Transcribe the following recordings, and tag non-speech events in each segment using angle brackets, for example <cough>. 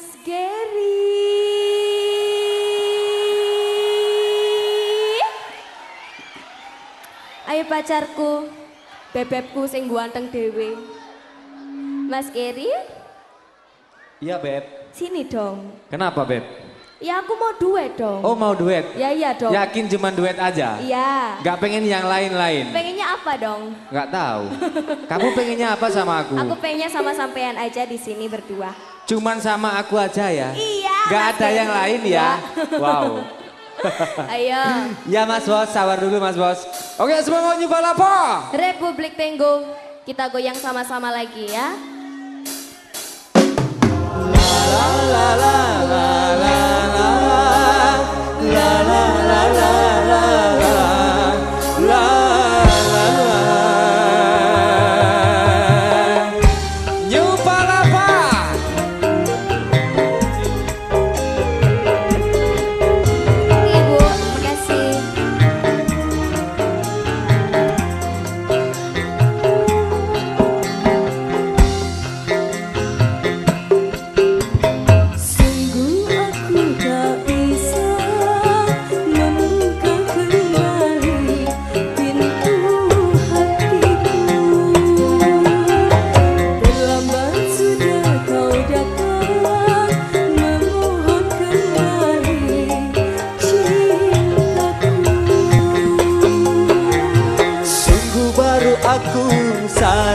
Mas Gary. Ayo pacarku, bebebku sing ganteng dewe. Mas Gary, Iya Beb. sini dong. Kenapa Beb? Ya aku mau duet dong. Oh mau duet? Ya iya dong. Yakin cuman duet aja? Iya. Gak pengen yang lain-lain? Pengennya apa dong? Gak tahu. Kamu pengennya apa sama aku? Aku pengennya sama sampean aja di sini berdua. Cuman sama aku aja ya? Iya. Gak ada yang lain ya? Wow. <laughs> Ayo. Ya Mas Bos, sabar dulu Mas Bos. Oke semua mau nyoba apa? Republik Tenggo, kita goyang sama-sama lagi ya. Nyoba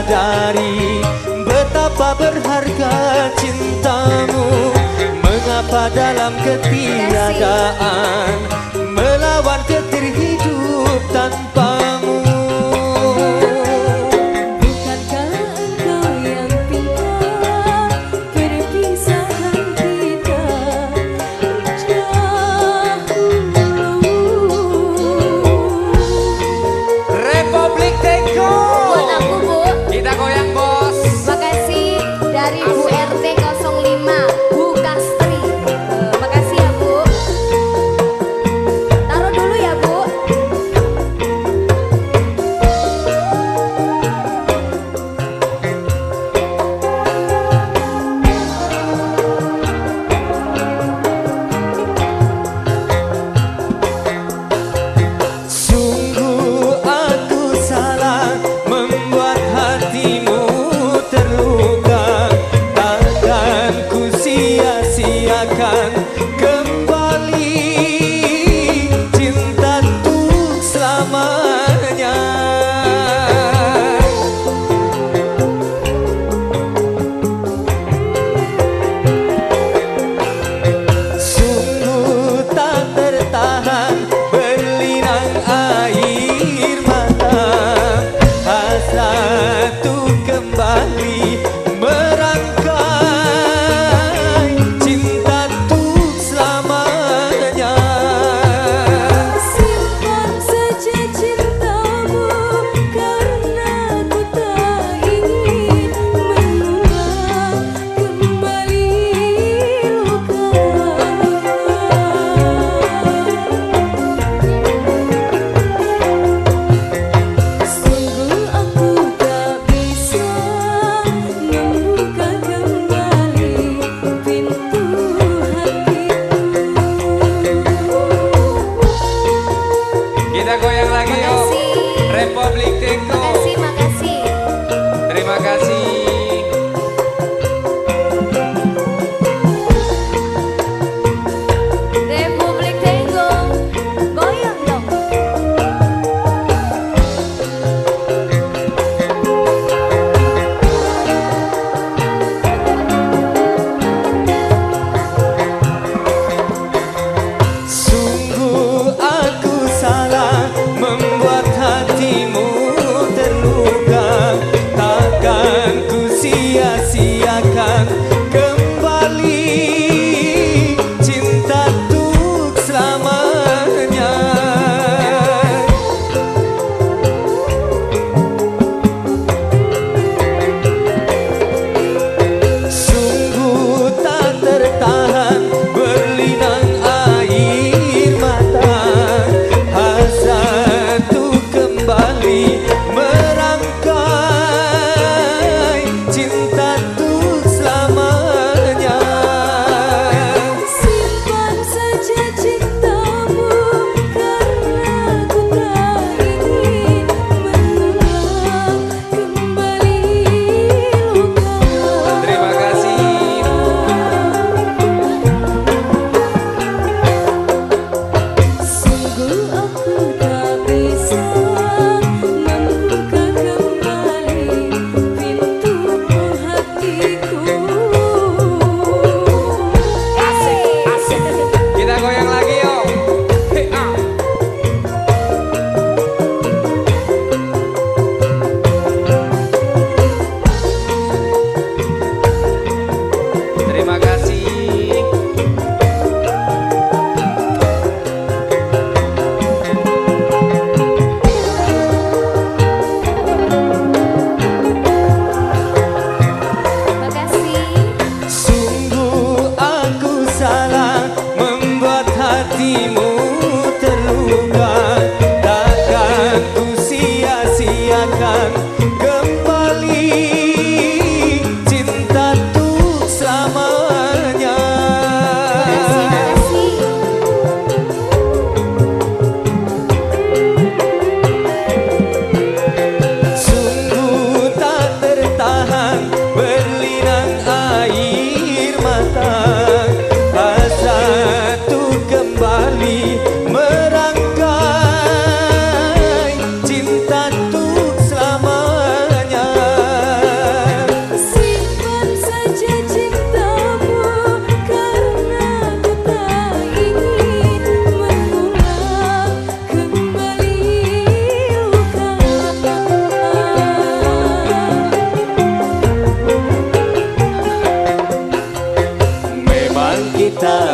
sadari Betapa berharga cintamu. Mengapa dalam ketiadaan jatuh kembali. República.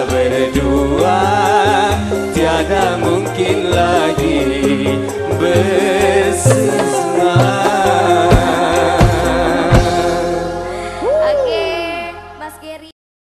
berdua Tiada mungkin lagi bersama.